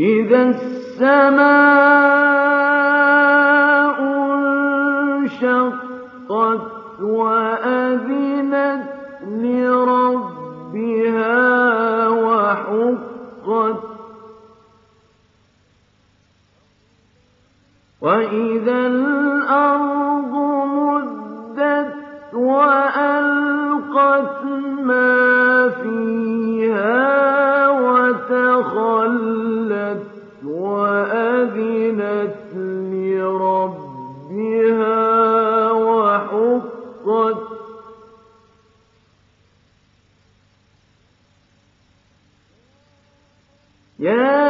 إذا السماء انشقت وأذنت لربها وحقت وإذا الأرض وأذنت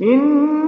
您。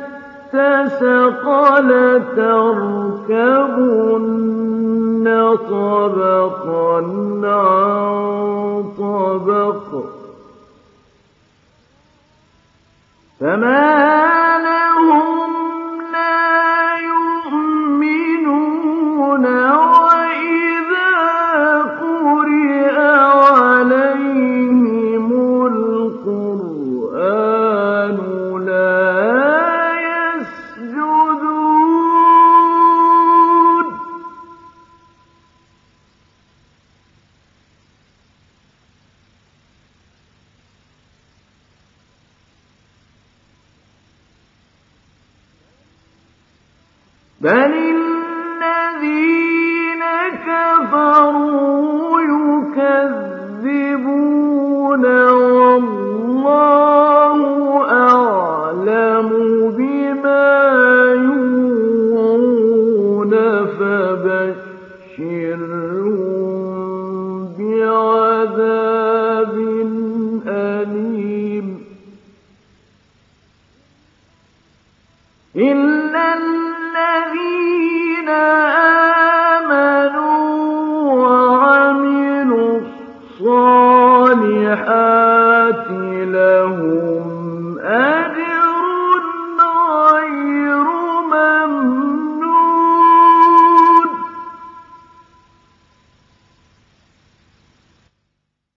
لتركبن طبقا عن طبق. فما بل